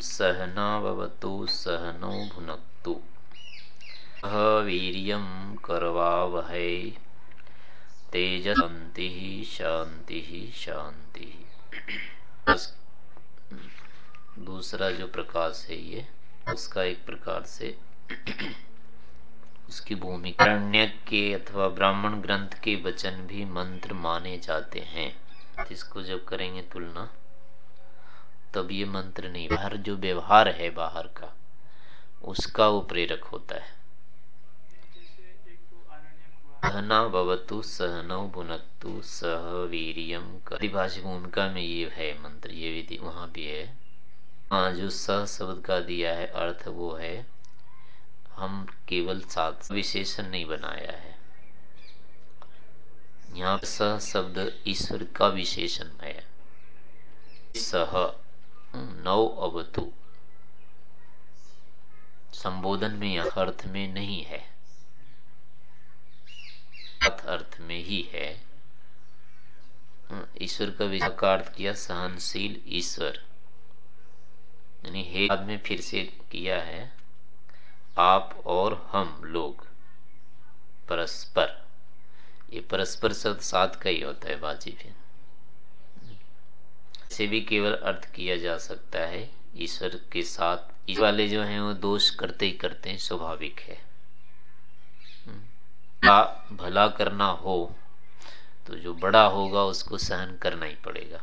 सहनावतु सहनौ भुनक्तु। सह वीर्यं करवावहै। तेजसंति शांति शांति दूसरा जो प्रकाश है ये, उसका एक प्रकार से उसकी भूमिका। के अथवा ब्राह्मण ग्रंथ के वचन भी मंत्र माने जाते हैं। इसको जब करेंगे तुलना तब ये मंत्र नहीं, बाहर जो व्यवहार है बाहर का, उसका वो प्रेरक होता है। सहना भवतु, सहनौ भुनक्तु सह वीरियम परिभाषिक भूमिका में ये है मंत्र, ये विधि वहाँ भी है। हाँ जो सह शब्द का दिया है, अर्थ वो है, हम केवल सात विशेषण नहीं बनाया है। यहाँ सह शब्द ईश्वर का विशेषण है। सह नौ अवतु। संबोधन में यह अर्थ में नहीं है। अर्थ में ही है। ईश्वर का विचार किया सहनशील ईश्वर। यानी हे बाद में फिर से किया है, आप और हम लोग, परस्पर। ये परस्पर शब्द साथ का ही होता है फिर से भी केवल अर्थ किया जा सकता है, ईश्वर के साथ। इस वाले जो हैं, वो दोष करते ही करते हैं, स्वाभाविक है। हम्म। भला करना हो तो जो बड़ा होगा, उसको सहन करना ही पड़ेगा।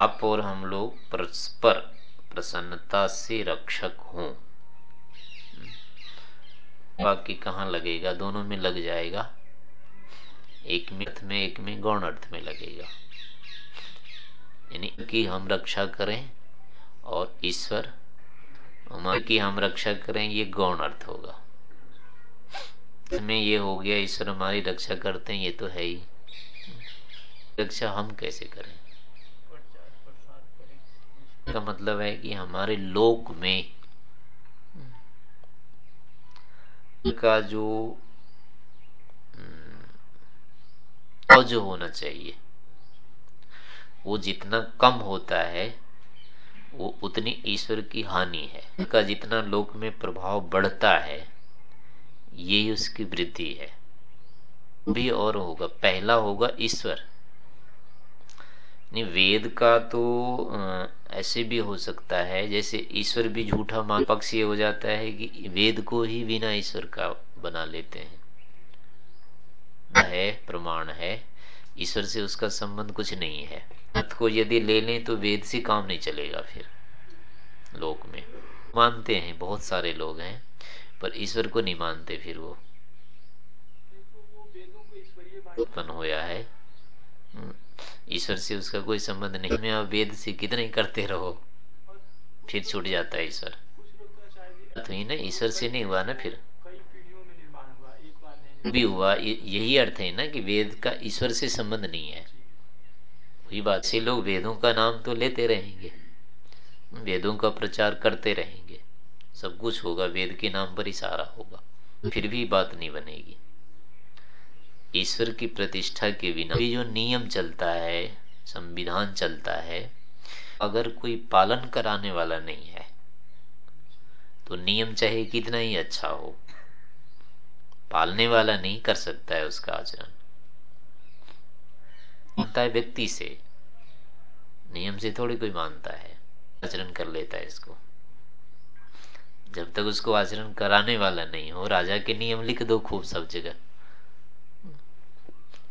आप और हम लोग परस्पर प्रसन्नता से रक्षक हों। बाकी कहाँ लगेगा? दोनों में लग जाएगा। एक में अर्थ में, एक में गौण अर्थ में लगेगा। कि हम रक्षा करें और ईश्वर की हम रक्षा करें ये गौण अर्थ होगा। इसमें ये हो गया ईश्वर हमारी रक्षा करते हैं ये तो है ही। रक्षा हम कैसे करें? का मतलब है कि हमारे लोक में का जो हम्म, जो होना चाहिए। वो जितना कम होता है, वो उतनी ईश्वर की हानि है। का जितना लोक में प्रभाव बढ़ता है यही उसकी वृद्धि है। भी और होगा, पहला होगा ईश्वर। नहीं, वेद का तो ऐसे भी हो सकता है, जैसे ईश्वर भी झूठा मान पक्ष ये हो जाता है कि वेद को ही बिना ईश्वर का बना लेते हैं। है, प्रमाण है। ईश्वर से उसका संबंध कुछ नहीं है। अर्थ को यदि ले लें तो वेद से काम नहीं चलेगा फिर लोक में। मानते हैं बहुत सारे लोग हैं पर ईश्वर को नहीं मानते फिर वो। उत्पन्न होया है। हम्म, ईश्वर से उसका कोई संबंध नहीं। में आप वेद से कितने करते रहो फिर छूट जाता है ईश्वर। तो ही ना ईश्वर से नहीं हुआ ना फिर? भी हुआ यही अर्थ है ना कि वेद का ईश्वर से संबंध नहीं है। वही बात, से लोग वेदों का नाम तो लेते रहेंगे, वेदों का प्रचार करते रहेंगे। सब कुछ होगा, वेद के नाम पर ही सारा होगा, फिर भी बात नहीं बनेगी। ईश्वर की प्रतिष्ठा के बिना भी जो नियम चलता है, संविधान चलता है, अगर कोई पालन कराने वाला नहीं है तो नियम चाहे कितना ही अच्छा हो पालने वाला नहीं कर सकता है उसका आचरण। मानता है व्यक्ति से, नियम से थोड़ी कोई मानता है, आचरण कर लेता है इसको। जब तक उसको आचरण कराने वाला नहीं हो, राजा के नियम लिख दो खूब सब जगह।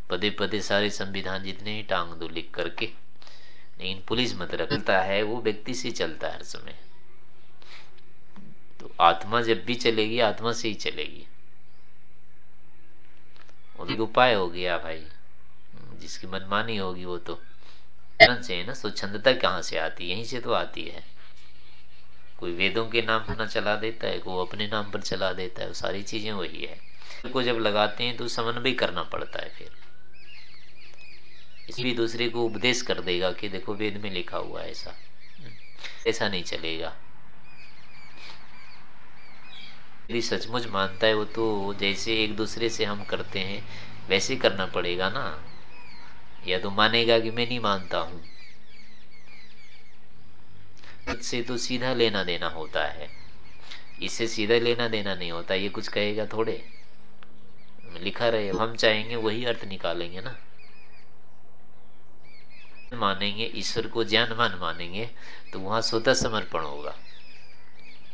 पदे पदे सारे संविधान जितने ही टांग दो लिख करके, लेकिन पुलिस मत रखता है, वो व्यक्ति से चलता है हर समय। तो आत्मा जब भी चलेगी, आत्मा से ही चलेगी। उपाय हो गया भाई। जिसकी मनमानी होगी वो तो। से है ना, स्वच्छंदता कहाँ से आती है? यहीं से तो आती है। कोई वेदों के नाम अपना चला देता है, कोई अपने नाम पर चला देता है सारी चीज़ें वही है। को जब लगाते हैं तो समन्वय करना पड़ता है फिर। इसलिए दूसरे को उपदेश कर देगा कि देखो वेद में लिखा हुआ है ऐसा। ऐसा नहीं चलेगा। यदि सचमुच मानता है वो तो जैसे एक दूसरे से हम करते हैं, वैसे करना पड़ेगा ना। या तो मानेगा कि मैं नहीं मानता हूँ। से तो सीधा लेना देना होता है। इससे सीधा लेना देना नहीं होता, ये कुछ कहेगा थोड़े। लिखा रहे हम चाहेंगे वही अर्थ निकालेंगे ना। मानेंगे, ईश्वर को ज्ञानमान मानेंगे तो वहाँ स्वतः समर्पण होगा।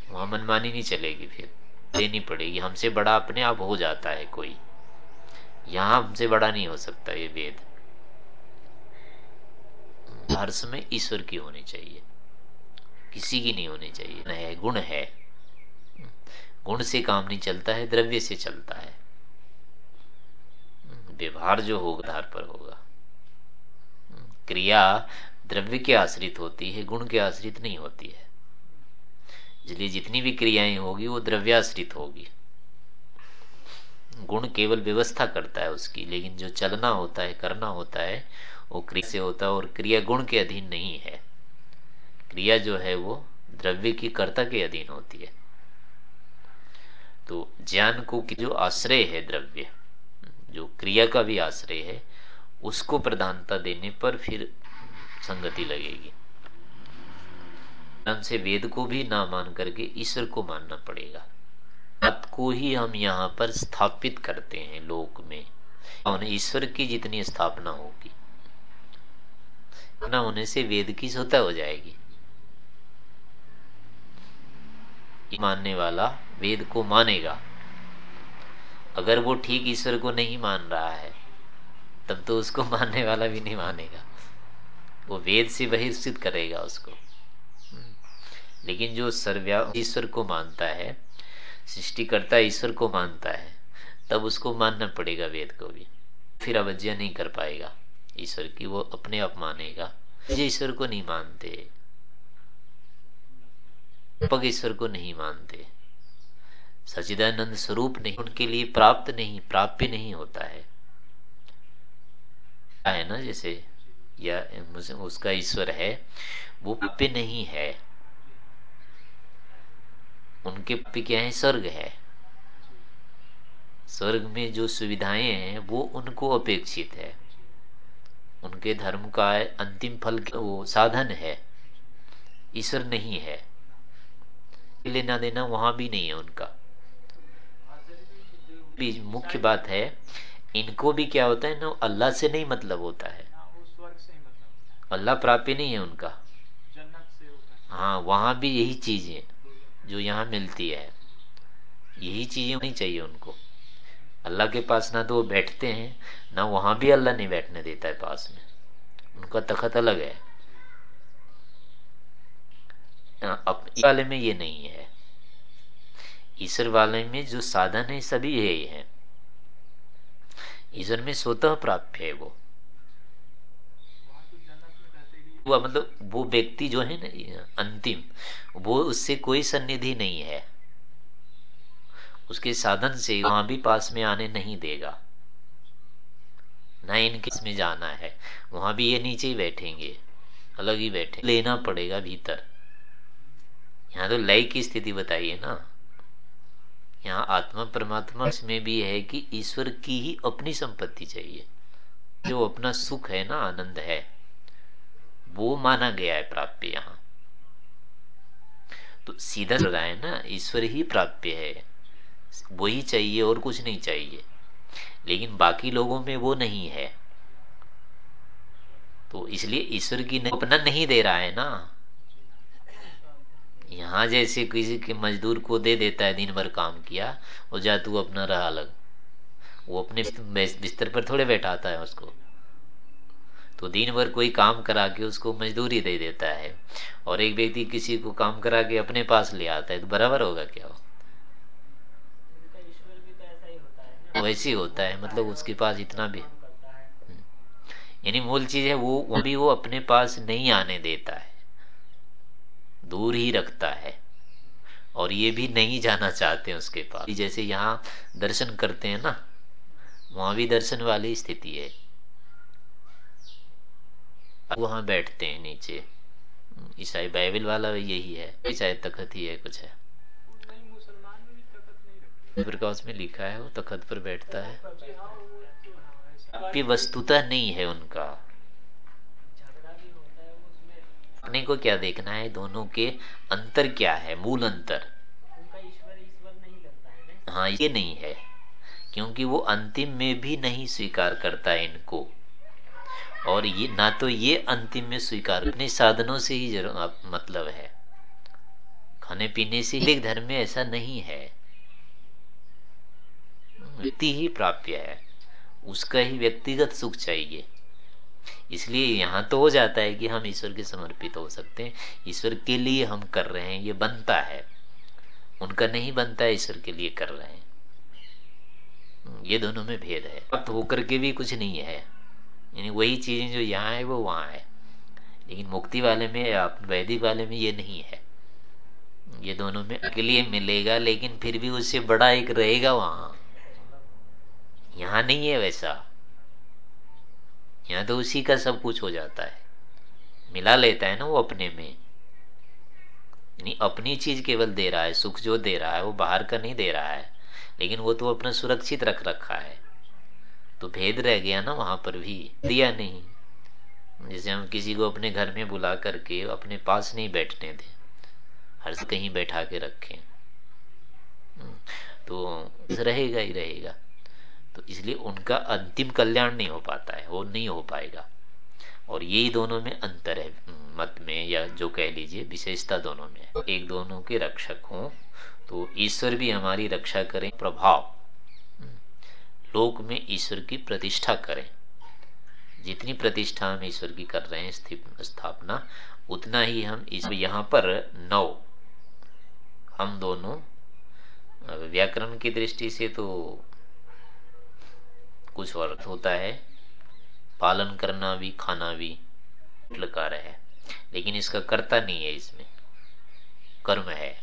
वहाँ मनमानी नहीं चलेगी फिर। देनी पड़ेगी। हमसे बड़ा अपने आप हो जाता है कोई। यहाँ हमसे बड़ा नहीं हो सकता ये वेद हर समय ईश्वर की होनी चाहिए। किसी की नहीं होनी चाहिए। है, गुण है। गुण से काम नहीं चलता है, द्रव्य से चलता है। व्यवहार जो होगा, आधार पर होगा। क्रिया द्रव्य के आश्रित होती है, गुण के आश्रित नहीं होती है। इसलिए जितनी भी क्रियाएँ होगी, वो द्रव्याश्रित होगी। गुण केवल व्यवस्था करता है उसकी, लेकिन जो चलना होता है, करना होता है, वो क्रिया से होता है और क्रिया गुण के अधीन नहीं है। क्रिया जो है, वो द्रव्य की कर्ता के अधीन होती है। तो ज्ञान को जो आश्रय है द्रव्य, जो क्रिया का भी आश्रय है, उसको प्रधानता देने पर फिर संगति लगेगी। से वेद को भी ना मान करके ईश्वर को मानना पड़ेगा। बात को ही हम यहाँ पर स्थापित करते हैं लोक में। और ईश्वर की जितनी स्थापना होगी, ना होने से वेद की स्वतः हो जाएगी। मानने वाला वेद को मानेगा। अगर वो ठीक ईश्वर को नहीं मान रहा है, तब तो उसको मानने वाला भी नहीं मानेगा। वो वेद से बहिर्षित करेगा उसको। लेकिन जो सर्व्या ईश्वर को मानता है, सृष्टिकर्ता ईश्वर को मानता है, तब उसको मानना पड़ेगा वेद को भी। फिर अवज्ञा नहीं कर पाएगा ईश्वर की, वो अपने आप मानेगा। ईश्वर को नहीं मानते। पग ईश्वर को नहीं मानते। सचिदानंद स्वरूप नहीं, उनके लिए प्राप्त नहीं, प्राप्य नहीं होता है। है ना, जैसे, या उसका ईश्वर है, वो प्राप्य नहीं है। उनके पे क्या है स्वर्ग है। स्वर्ग में जो सुविधाएँ हैं वो उनको अपेक्षित है। उनके धर्म का अंतिम फल वो साधन है। ईश्वर नहीं है। लेना देना वहाँ भी नहीं है उनका। भी मुख्य बात है इनको भी क्या होता है ना अल्लाह से नहीं मतलब होता है। अल्लाह प्राप्य नहीं है उनका। हाँ वहाँ भी यही चीज़ है। जो यहाँ मिलती है, यही चीज़ें नहीं चाहिए उनको। अल्लाह के पास ना तो वो बैठते हैं, ना वहाँ भी अल्लाह नहीं बैठने देता है पास में। उनका तखत अलग है। अब वाले में ये नहीं है। ईश्वर वाले में जो साधन है, सभी है ये है। ईश्वर में स्वतः प्राप्त है वो। वो मतलब वो व्यक्ति जो है ना अंतिम, वो उससे कोई सन्निधि नहीं है। उसके साधन से वहाँ भी पास में आने नहीं देगा। ना इनके इसमें जाना है, वहाँ भी ये नीचे ही बैठेंगे, अलग ही बैठे, लेना पड़ेगा भीतर। यहाँ तो लय की स्थिति बताइए ना। यहाँ आत्मा परमात्मा में भी है कि ईश्वर की ही अपनी संपत्ति चाहिए। जो अपना सुख है ना, आनंद है। वो माना गया है प्राप्य यहाँ। तो सीधा लगा है ना, ईश्वर ही प्राप्य है। वही चाहिए और कुछ नहीं चाहिए। लेकिन बाकी लोगों में वो नहीं है। तो इसलिए ईश्वर की अपना नहीं दे रहा है ना। यहाँ जैसे किसी के मजदूर को दे देता है, दिन भर काम किया और जा तू अपना रहा अलग। वो अपने बिस्तर पर थोड़े बैठाता है उसको। तो दिन भर कोई काम करा के उसको मजदूरी दे देता है और एक व्यक्ति किसी को काम करा के अपने पास ले आता है तो बराबर होगा क्या तो वैसे ही होता है मतलब उसके पास इतना भी। हम्म। यानी मूल चीज़ है वो वो भी वो अपने पास नहीं आने देता है। दूर ही रखता है। और ये भी नहीं जाना चाहते हैं उसके पास। जैसे यहाँ दर्शन करते हैं ना वहाँ भी दर्शन वाली स्थिति है। वहाँ बैठते हैं नीचे। ईसाई बाइबल वाला यही है। ईसाई तखत ही है, कुछ है। प्रकाश में लिखा है, वो तखत पर बैठता है। वस्तुता नहीं है उनका। अपने को क्या देखना है? दोनों के अंतर क्या है? मूल अंतर। हाँ ये नहीं है। क्योंकि वो अंतिम में भी नहीं स्वीकार करता है इनको। और ये ना तो ये अंतिम में स्वीकार, अपने साधनों से ही ज़रूर मतलब है। खाने पीने से एक धर्म में ऐसा नहीं है। व्यक्ति ही प्राप्य है। उसका ही व्यक्तिगत सुख चाहिए। इसलिए यहाँ तो हो जाता है कि हम ईश्वर के समर्पित हो सकते हैं। ईश्वर के लिए हम कर रहे हैं, ये बनता है। उनका नहीं बनता है ईश्वर के लिए कर रहे हैं। ये दोनों में भेद है। प्राप्त होकर के भी कुछ नहीं है। यानी वही चीज़ें जो यहाँ है, वो वहाँ है। लेकिन मुक्ति वाले में या वैदिक वाले में ये नहीं है। ये दोनों में के लिए मिलेगा, लेकिन फिर भी उससे बड़ा एक रहेगा वहाँ। यहाँ नहीं है वैसा। यहाँ तो उसी का सब कुछ हो जाता है। मिला लेता है ना वो अपने में। नहीं अपनी चीज़ केवल दे रहा है, सुख जो दे रहा है, वो बाहर का नहीं दे रहा है। लेकिन वो तो अपना सुरक्षित रख रखा है। तो भेद रह गया ना वहाँ पर भी। दिया नहीं। जैसे हम किसी को अपने घर में बुला करके अपने पास नहीं बैठने दें। हर कहीं बैठा के रखें। तो रहेगा ही रहेगा। तो इसलिए उनका अंतिम कल्याण नहीं हो पाता है, वो नहीं हो पाएगा। और यही दोनों में अंतर है, मत में या जो कह लीजिए, विशेषता दोनों में एक दोनों के रक्षक हों तो ईश्वर भी हमारी रक्षा करें, प्रभाव। लोक में ईश्वर की प्रतिष्ठा करें। जितनी प्रतिष्ठा हम ईश्वर की कर रहे हैं स्थापना, उतना ही हम इस यहाँ पर नौ। हम दोनों व्याकरण की दृष्टि से तो कुछ अर्थ होता है। पालन करना भी, खाना भी लकार है। लेकिन इसका कर्ता नहीं है इसमें। कर्म है।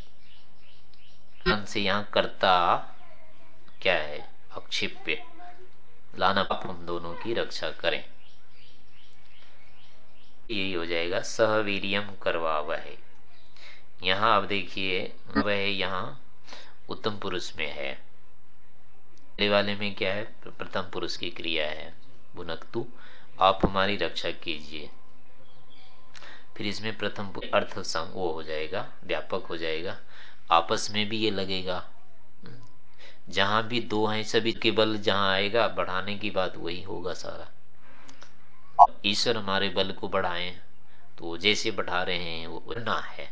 से यहाँ कर्ता क्या है? अक्षिप्य। लाना हम दोनों की रक्षा करें। यही हो जाएगा सहवीरियम करवा वह यहाँ अब देखिए, वह यहाँ उत्तम पुरुष में है। पहले वाले में क्या है? प्रथम पुरुष की क्रिया है। बुनकतु आप हमारी रक्षा कीजिए। फिर इसमें प्रथम अर्थ वो हो जाएगा, व्यापक हो जाएगा। आपस में भी ये लगेगा। जहाँ भी दो हैं सभी के बल जहाँ आएगा, बढ़ाने की बात वही होगा सारा। ईश्वर हमारे बल को बढ़ाए तो जैसे बढ़ा रहे हैं, वो ना है।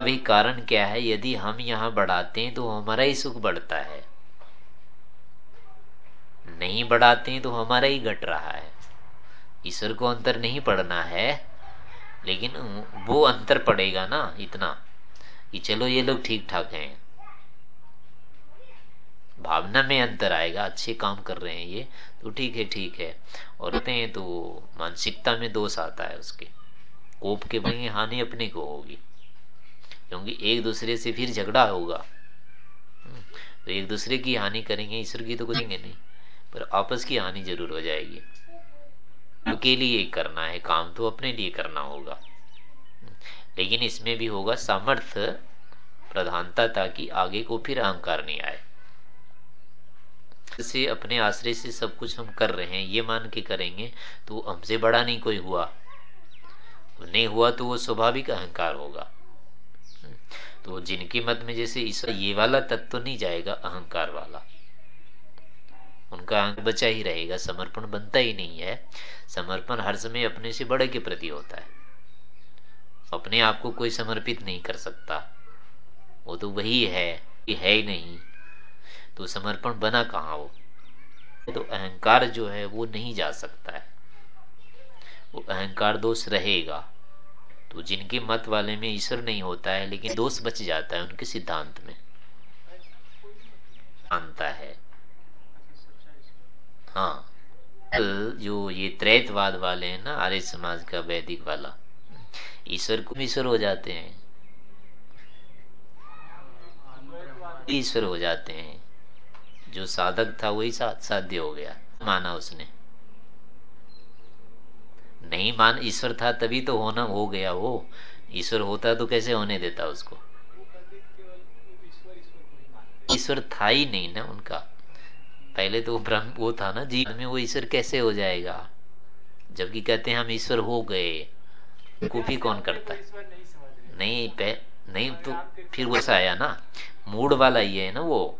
अभी कारण क्या है? यदि हम यहाँ बढ़ाते हैं तो हमारा ही सुख बढ़ता है। नहीं बढ़ाते हैं तो हमारा ही घट रहा है। ईश्वर को अंतर नहीं पड़ना है, लेकिन वो अंतर पड़ेगा ना, इतना। कि चलो ये लोग ठीक ठाक हैं। भावना में अंतर आएगा अच्छे काम कर रहे हैं ये तो ठीक है ठीक है। और होते हैं तो मानसिकता में दोष आता है उसके। कोप के भाई हानि अपने को होगी। क्योंकि एक दूसरे से फिर झगड़ा होगा। तो एक दूसरे की हानि करेंगे ईश्वर की तो करेंगे नहीं पर आपस की हानि ज़रूर हो जाएगी। के लिए करना है काम तो अपने लिए करना होगा। लेकिन इसमें भी होगा सामर्थ्य प्रधानता ताकि आगे को फिर अहंकार नहीं आए। से अपने आश्रय से सब कुछ हम कर रहे हैं, ये मान के करेंगे तो हमसे बड़ा नहीं कोई हुआ। नहीं हुआ तो वो स्वाभाविक अहंकार होगा। तो जिनके मत में जैसे ईश्वर ये वाला तत्व तो नहीं जाएगा, अहंकार वाला। उनका अंग बचा ही रहेगा, समर्पण बनता ही नहीं है। समर्पण हर समय अपने से बड़े के प्रति होता है। अपने आप को कोई समर्पित नहीं कर सकता। वो तो वही है कि है ही नहीं। तो समर्पण बना कहा वो? तो अहंकार जो है, वो नहीं जा सकता है। वो अहंकार दोष रहेगा। तो जिनके मत वाले में ईश्वर नहीं होता है, लेकिन दोष बच जाता है उनके सिद्धांत में। मानता है। हाँ। जो ये त्रैतवाद वाले हैं ना, आर्य समाज का वैदिक वाला ईश्वर को ईश्वर हो जाते हैं। ईश्वर हो जाते हैं। जो साधक था, वही साध्य हो गया, माना उसने। नहीं मान, ईश्वर था तभी तो होना, हो गया वो। ईश्वर होता तो कैसे होने देता उसको? ईश्वर था ही नहीं ना उनका। पहले तो ब्रह्म, वो था ना जीवन में वो ईश्वर कैसे हो जाएगा? जबकि कहते हैं हम ईश्वर हो गए। कॉपी कौन करता है? नहीं, पे, नहीं तो फिर वो ऐसा आया ना? मूड वाला ही है ना वो?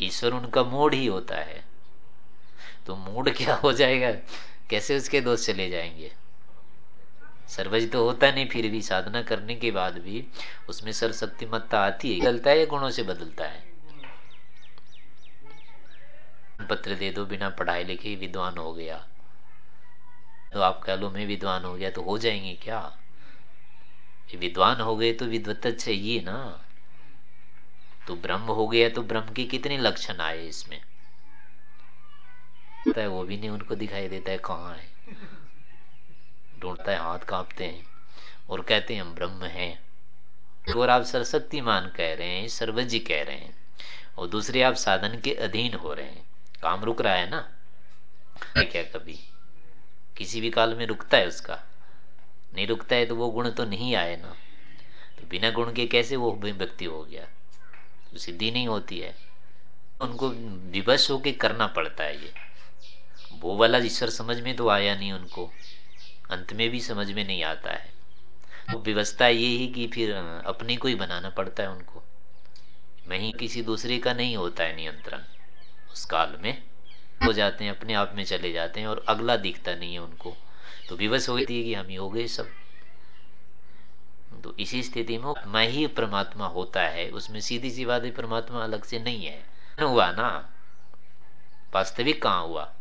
ईश्वर उनका मूड ही होता है। तो मूड क्या हो जाएगा? कैसे उसके दोष चले जाएँगे? सर्वज तो होता नहीं, फिर भी साधना करने के बाद भी उसमें सरशक्ति मत्ता आती है। बदलता है या गुणों से बदलता है? पत्र दे दो, बिना पढ़ाई लिखे विद्वान हो गया। तो आप कह लो, मैं विद्वान हो गया तो हो जाएँगे क्या? विद्वान हो गए तो विद्वत चाहिए ना। तो ब्रह्म हो गया तो ब्रह्म के कितने लक्षण आए इसमें? है, वो भी नहीं उनको दिखाई देता है कहाँ है। ढूंढता है, हाथ कांपते हैं और कहते हैं, हम ब्रह्म हैं। तो और आप सरशक्तिमान कह रहे हैं सर्वजी कह रहे हैं और दूसरे आप साधन के अधीन हो रहे हैं। काम रुक रहा है ना? क्या कभी? किसी भी काल में रुकता है उसका। नहीं रुकता है तो वो गुण तो नहीं आए ना। तो बिना गुण के कैसे वो व्यक्ति हो गया? तो सिद्धि नहीं होती है। उनको विवश होके करना पड़ता है ये। वो वाला ईश्वर समझ में तो आया नहीं उनको। अंत में भी समझ में नहीं आता है। वो व्यवस्था ये ही कि फिर अपने को ही बनाना पड़ता है उनको। मैं किसी दूसरे का नहीं होता है नियंत्रण। उस काल में हो जाते हैं, अपने आप में चले जाते हैं और अगला दिखता नहीं है उनको। तो विवश हो गई कि हम ही हो गए सब। तो इसी स्थिति में मैं ही परमात्मा होता है, उसमें सीधी सी बात परमात्मा अलग से नहीं है। हुआ ना? वास्तविक कहाँ हुआ?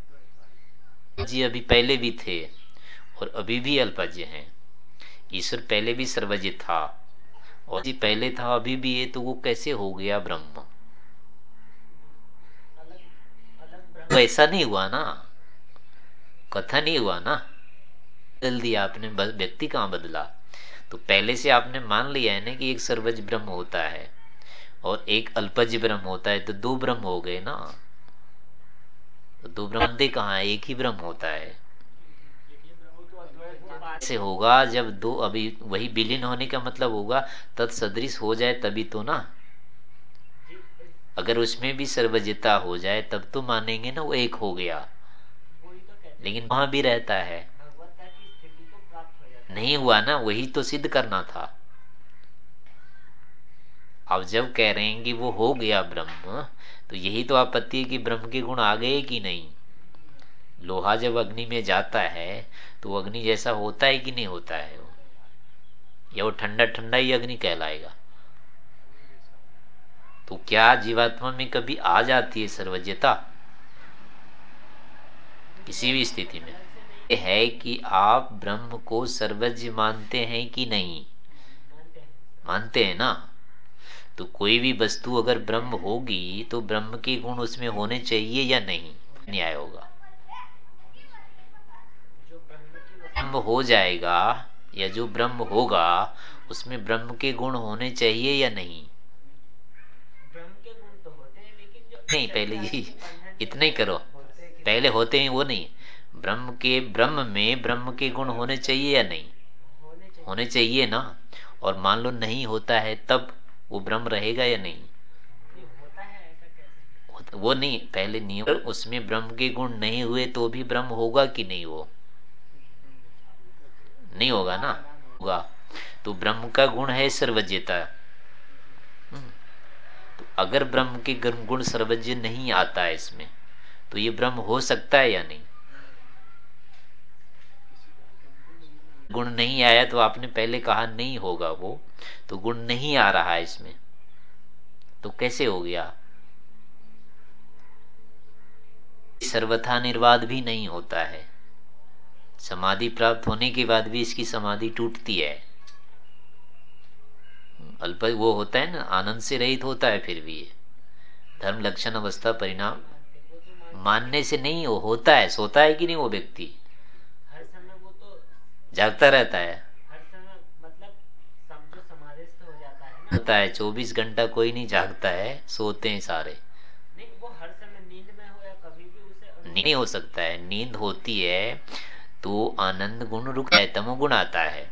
जी अभी पहले भी थे और अभी भी अल्पज्य हैं। ईश्वर पहले भी सर्वज्ञ था और जी पहले था, अभी भी है तो वो कैसे हो गया ब्रह्म? ऐसा नहीं हुआ ना। कथा नहीं हुआ ना। बदल दिया आपने व्यक्ति कहाँ बदला? तो पहले से आपने मान लिया है ना कि एक सर्वज ब्रह्म होता है और एक अल्पज ब्रह्म होता है तो दो ब्रह्म हो गए ना। तो दो ब्रह्म कहा है? एक ही ब्रह्म होता है। से होगा, जब दो अभी वही विलीन होने का मतलब होगा, तत्सदृश हो जाए तभी तो ना। अगर उसमें भी सर्वजता हो जाए, तब तो मानेंगे ना वो एक हो गया। लेकिन वहाँ भी रहता है। नहीं हुआ ना, वही तो सिद्ध करना था। अब जब कह रहे हैं कि वो हो गया ब्रह्म तो यही तो आपत्ति है कि ब्रह्म के गुण आ गए कि नहीं। लोहा जब अग्नि में जाता है तो अग्नि जैसा होता है कि नहीं होता है या वो ठंडा ठंडा ही अग्नि कहलाएगा? तो क्या जीवात्मा में कभी आ जाती है सर्वज्ञता? किसी भी स्थिति में। है कि आप ब्रह्म को सर्वज्ञ मानते हैं कि नहीं? मानते हैं ना? तो कोई भी वस्तु अगर ब्रह्म होगी तो ब्रह्म के गुण उसमें होने चाहिए या नहीं? न्याय होगा। ब्रह्म हो जाएगा या जो ब्रह्म होगा, उसमें ब्रह्म के गुण होने चाहिए या नहीं ब्रह्म के गुण तो होते हैं लेकिन जो नहीं, पहले यही, इतना ही करो। पहले होते हैं वो नहीं। ब्रह्म के, ब्रह्म में ब्रह्म के गुण होने चाहिए या नहीं? होने चाहिए ना। और मान लो नहीं होता है, तब वो ब्रह्म रहेगा या नहीं? है वो नहीं, पहले नियम, उसमें ब्रह्म के गुण नहीं हुए तो भी ब्रह्म होगा कि नहीं वो? नहीं होगा ना? होगा। तो ब्रह्म का गुण है सर्वज्ञता। अगर ब्रह्म के गर्म गुण सर्वज्ञ नहीं आता है इसमें तो ये ब्रह्म हो सकता है या नहीं? गुण नहीं आया तो आपने पहले कहा नहीं होगा वो तो गुण नहीं आ रहा है इसमें। तो कैसे हो गया? सर्वथा निर्वाद भी नहीं होता है। समाधि प्राप्त होने के बाद भी इसकी समाधि टूटती है। अल्प वो होता है ना आनंद से रहित होता है फिर भी धर्म लक्षण अवस्था परिणाम मानने से नहीं हो होता है सोता है कि नहीं वो व्यक्ति? वो तो जागता रहता है। मतलब होता है चौबीस घंटा कोई नहीं जागता है सोते हैं सारे। नहीं वो हर समय नींद में हो या कभी भी उसे नहीं हो सकता है नींद होती है तो आनंद गुण रुकता है तमोगुण आता है।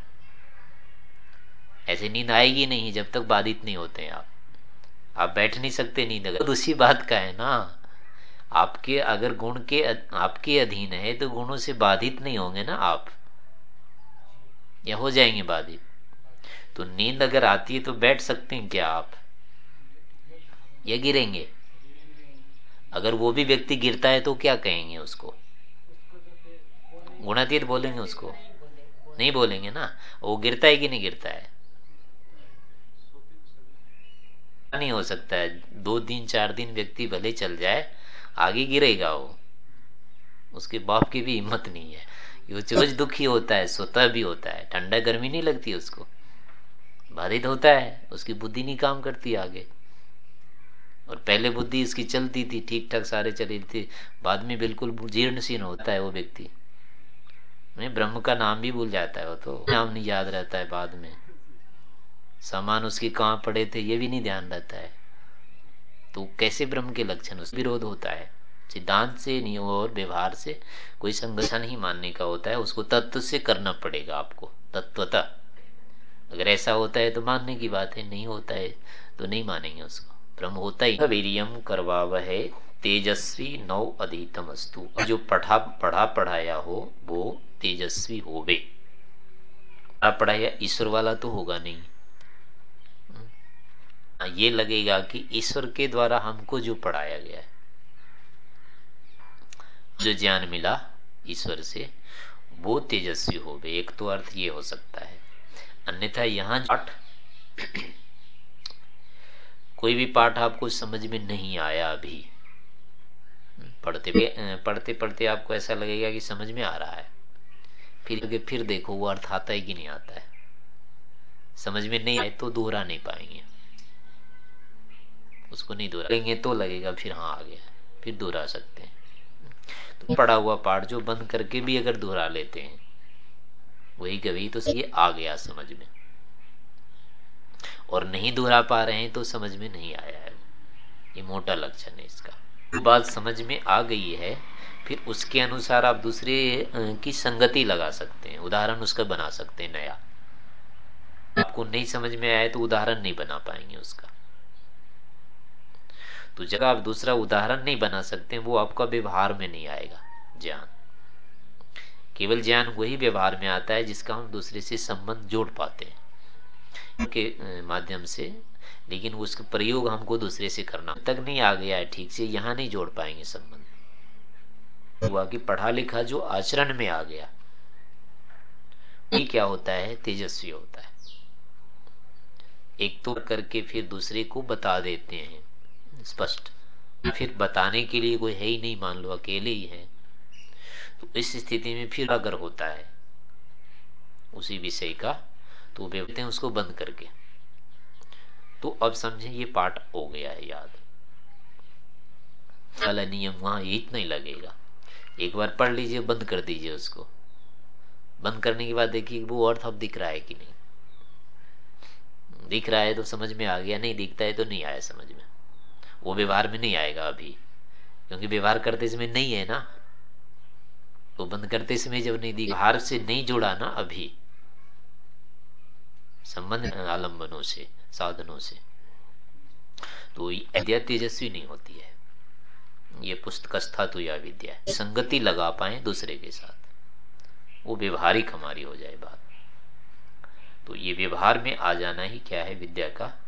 ऐसे नींद आएगी नहीं जब तक बाधित नहीं होते हैं आप। आप बैठ नहीं सकते नींद अगर। उसी बात का है ना, आपके अगर गुण के आपके अधीन है तो गुणों से बाधित नहीं होंगे ना आप। या हो जाएँगे बाधित। तो नींद अगर आती है तो बैठ सकते हैं क्या आप? या गिरेंगे? अगर वो भी व्यक्ति गिरता है तो क्या कहेंगे उसको? गुणातीत बोलेंगे उसको? नहीं बोलेंगे ना? वो गिरता है कि नहीं गिरता है? नहीं हो सकता है। दो दिन, चार दिन व्यक्ति भले चल जाए, आगे गिरेगा वो। उसके बाप की भी हिम्मत नहीं है। वो रोज दुखी होता है, सोता भी होता है। ठंडा गर्मी नहीं लगती उसको। बाधित होता है, उसकी बुद्धि नहीं काम करती आगे। और पहले बुद्धि इसकी चलती थी ठीक ठाक सारे चली थी। बाद में बिल्कुल जीर्ण सीर्ण होता है वो व्यक्ति। ब्रह्म का नाम भी भूल जाता है वो तो। नाम नहीं याद रहता है बाद में। सामान उसके कहाँ पड़े थे, ये भी नहीं ध्यान रहता है। तो कैसे ब्रह्म के लक्षण उस विरोध होता है? सिद्धांत से, नियम और व्यवहार से कोई संगठन ही मानने का होता है, उसको तत्व से करना पड़ेगा आपको, तत्वता। अगर ऐसा होता है तो मानने की बात है, नहीं होता है तो नहीं मानेंगे उसको। ब्रह्म होता ही वीरियम करवा वह तेजस्वी नव अधितम अस्तु जो पढ़ा पढ़ा, पढ़ाया हो, वो तेजस्वी होवे। पढ़ा पढ़ाया ईश्वर वाला तो होगा नहीं। ये लगेगा कि ईश्वर के द्वारा हमको जो पढ़ाया गया है, जो ज्ञान मिला ईश्वर से, वो तेजस्वी हो गए एक तो अर्थ ये हो सकता है। अन्यथा यहाँ पाठ, कोई भी पाठ आपको समझ में नहीं आया अभी। पढ़ते पढ़ते पढ़ते आपको ऐसा लगेगा कि समझ में आ रहा है। फिर फिर देखो, वो अर्थ आता है कि नहीं आता है। समझ में नहीं आए तो दोहरा नहीं पाएँगे। उसको नहीं दोहराएँगे तो लगेगा फिर हाँ आ गया, फिर दोहरा सकते हैं। तो पड़ा हुआ पाठ जो बंद करके भी अगर दोहरा लेते हैं, वही कभी तो ये आ गया समझ में। और नहीं दोहरा पा रहे हैं तो समझ में नहीं आया है ये मोटा लक्षण है इसका। बात समझ में आ गई है, फिर उसके अनुसार आप दूसरे की संगति लगा सकते हैं, उदाहरण उसका बना सकते हैं नया। आपको नहीं समझ में आया तो उदाहरण नहीं बना पाएँगे उसका। तो जगह आप दूसरा उदाहरण नहीं बना सकते, वो आपका व्यवहार में नहीं आएगा, ज्ञान। केवल ज्ञान वही व्यवहार में आता है जिसका हम दूसरे से संबंध जोड़ पाते हैं, के माध्यम से। लेकिन उसका प्रयोग हमको दूसरे से करना तक नहीं आ गया है ठीक से, यहाँ नहीं जोड़ पाएँगे संबंध। हुआ कि पढ़ा लिखा जो आचरण में आ गया, ये क्या होता है? तेजस्वी होता है। एक तो करके फिर दूसरे को बता देते हैं। स्पष्ट। फिर बताने के लिए कोई है ही नहीं, मान लो, अकेले ही है। तो इस स्थिति में फिर अगर होता है, उसी विषय का तो वे हैं उसको बंद करके। तो अब समझे ये पाठ हो गया है याद। वाला नियम वहाँ इतना ही लगेगा। एक बार पढ़ लीजिए, बंद कर दीजिए उसको। बंद करने के बाद देखिए वो अर्थ अब दिख रहा है कि नहीं। दिख रहा है तो समझ में आ गया, नहीं दिखता है तो नहीं आया समझ में। वो व्यवहार में नहीं आएगा अभी। क्योंकि व्यवहार करते समय नहीं है ना। वो बंद करते समय जब नहीं दी व्यवहार से नहीं जुड़ा ना अभी। संबंध आलम्बनों से, साधनों से। तो विद्या तेजस्वी नहीं होती है। ये पुस्तकस्था तो या विद्या संगति लगा पाए दूसरे के साथ। वो व्यवहारिक हमारी हो जाए बात। तो ये व्यवहार में आ जाना ही क्या है विद्या का?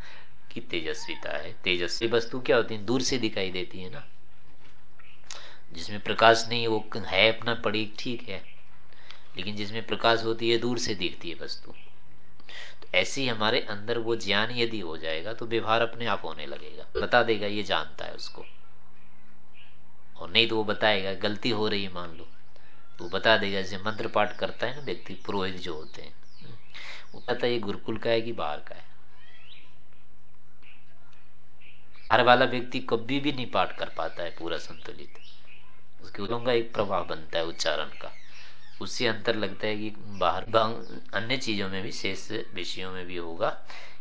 की तेजस्विता है। तेजस्वी वस्तु क्या होती है? दूर से दिखाई देती है ना। जिसमें प्रकाश नहीं, वो है अपना, पड़ी, ठीक है। लेकिन जिसमें प्रकाश होती है, दूर से दिखती है वस्तु। तो ऐसे ही हमारे अंदर वो ज्ञान यदि हो जाएगा तो व्यवहार अपने आप होने लगेगा। बता देगा, ये जानता है उसको। और नहीं तो वो बताएगा, गलती हो रही है, मान लो। तो बता देगा, जैसे मंत्र पाठ करता है ना व्यक्ति, पुरोहित जो होते हैं। वो पता ये गुरुकुल का है कि बाहर का है? हर वाला व्यक्ति कभी भी नहीं पाठ कर पाता है पूरा संतुलित। उसके उदों का एक प्रभाव बनता है उच्चारण का। उससे अंतर लगता है कि बाहर अन्य चीज़ों में भी, शेष विषयों में भी होगा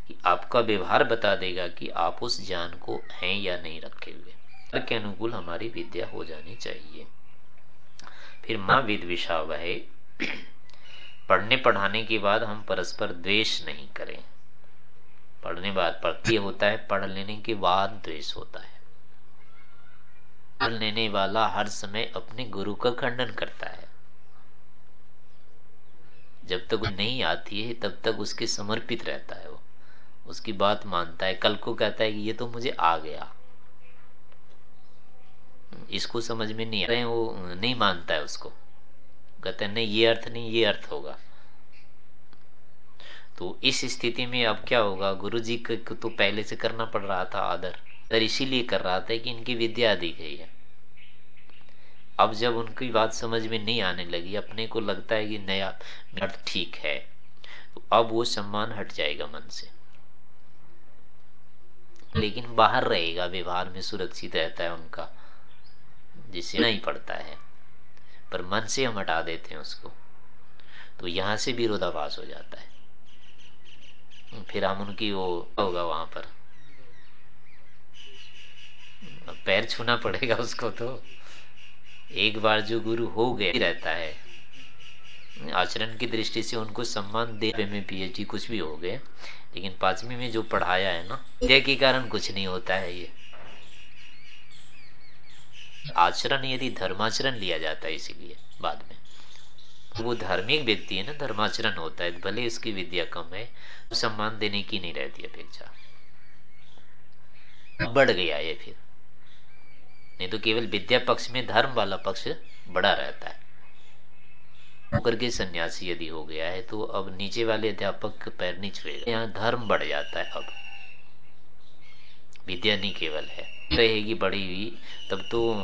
कि आपका व्यवहार बता देगा कि आप उस ज्ञान को हैं या नहीं रखे हुए। के अनुकूल हमारी विद्या हो जानी चाहिए। फिर माँ विद विषा वह पढ़ने पढ़ाने के बाद हम परस्पर द्वेष नहीं करें। पढ़ने बाद पढ़ती होता है, पढ़ लेने के बाद द्वेष होता है। पढ़ लेने वाला हर समय अपने गुरु का खंडन करता है। जब तक नहीं आती है, तब तक उसके समर्पित रहता है वो। उसकी बात मानता है। कल को कहता है कि ये तो मुझे आ गया। इसको समझ में नहीं आ रहे वो नहीं मानता है उसको। कहते हैं, नहीं, ये अर्थ नहीं, ये अर्थ होगा। तो इस स्थिति में अब क्या होगा? गुरु जी को तो पहले से करना पड़ रहा था आदर। आदर इसीलिए कर रहा था कि इनकी विद्या अधिक है अब जब उनकी बात समझ में नहीं आने लगी, अपने को लगता है कि नया अर्थ ठीक है तो अब वो सम्मान हट जाएगा मन से। लेकिन बाहर रहेगा, व्यवहार में सुरक्षित रहता है उनका जिसे नहीं पड़ता है। पर मन से हम हटा देते हैं उसको। तो यहाँ से विरोधाभास हो जाता है। फिर हम उनकी वो होगा वहाँ पर। पैर छूना पड़ेगा उसको तो। एक बार जो गुरु हो गए, रहता है। आचरण की दृष्टि से उनको सम्मान दे में पीएचडी कुछ भी हो गए, लेकिन पांचवी में जो पढ़ाया है ना विद्या के कारण कुछ नहीं होता है ये। आचरण यदि धर्माचरण लिया जाता है इसीलिए, बाद में। वो धार्मिक व्यक्ति है ना, धर्माचरण होता है, भले इसकी विद्या कम है सम्मान देने की नहीं रहती अपेक्षा। बढ़ गया ये फिर। नहीं तो केवल विद्या पक्ष में धर्म वाला पक्ष बड़ा रहता है। होकर के सन्यासी यदि हो गया है तो अब नीचे वाले अध्यापक पैर नहीं छुएगा यहाँ धर्म बढ़ जाता है अब। विद्या नहीं केवल है। रहेगी बढ़ी हुई, तब तो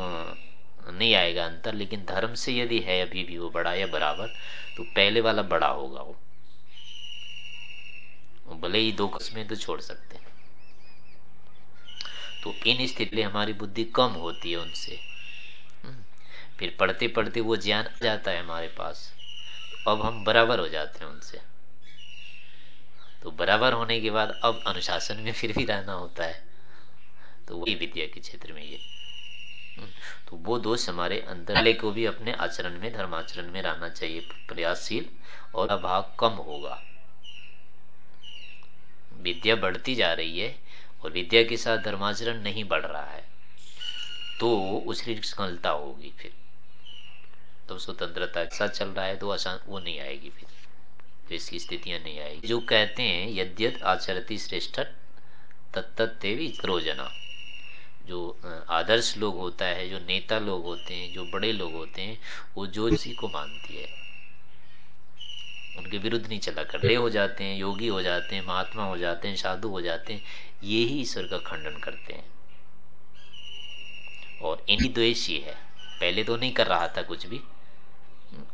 नहीं आएगा अंतर, लेकिन धर्म से यदि है अभी भी वो बड़ा या बराबर तो पहले वाला बड़ा होगा वो। भले ही दो में तो छोड़ सकते हैं। तो इन स्थिति हमारी बुद्धि कम होती है उनसे। हम्म। फिर पढ़ते पढ़ते वो ज्ञान आ जाता है हमारे पास। तो अब हम बराबर हो जाते हैं उनसे। तो बराबर होने के बाद अब अनुशासन में फिर भी रहना होता है। तो वही विद्या के क्षेत्र में ये। तो वो दोष हमारे अंदर को भी अपने आचरण में, धर्माचरण में रहना चाहिए, प्रयासशील और अभाव कम होगा। विद्या बढ़ती जा रही है और विद्या के साथ धर्माचरण नहीं बढ़ रहा है तो उसकी विकलता होगी फिर। तो स्वतंत्रता के साथ चल रहा है तो आसान वो नहीं आएगी फिर। तो इसकी स्थितियाँ नहीं आएगी। जो कहते हैं यद्यत आचरती श्रेष्ठ तत्तेवी रोजना जो आदर्श लोग होता है, जो नेता लोग होते हैं, जो बड़े लोग होते हैं, वो जो इसी को मानती है। उनके विरुद्ध नहीं चला कर हो जाते हैं, योगी हो जाते हैं, महात्मा हो जाते हैं, साधु हो जाते हैं, ये ही ईश्वर का खंडन करते हैं। और इन्हीं द्वेषी है। पहले तो नहीं कर रहा था कुछ भी,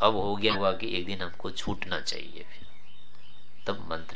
अब हो गया हुआ कि एक दिन हमको छूटना चाहिए फिर। तब मंत्र